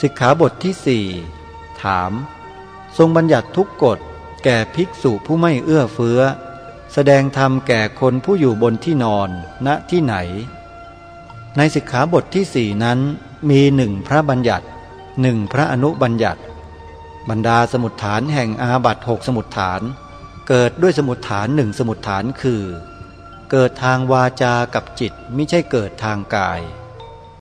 สิกขาบทที่สี่ถาม ทรงบัญญัติทุกกฎแก่ภิกษุผู้ไม่เอื้อเฟื้อ แสดงธรรมแก่คนผู้อยู่บนที่นอนณที่ไหน ในสิกขาบทที่สี่นั้นมีหนึ่งพระบัญญัติหนึ่งพระอนุบัญญัติ บรรดาสมุดฐานแห่งอาบัตหกสมุดฐาน เกิดด้วยสมุดฐานหนึ่งสมุดฐานคือ เกิดทางวาจากับจิตไม่ใช่เกิดทางกาย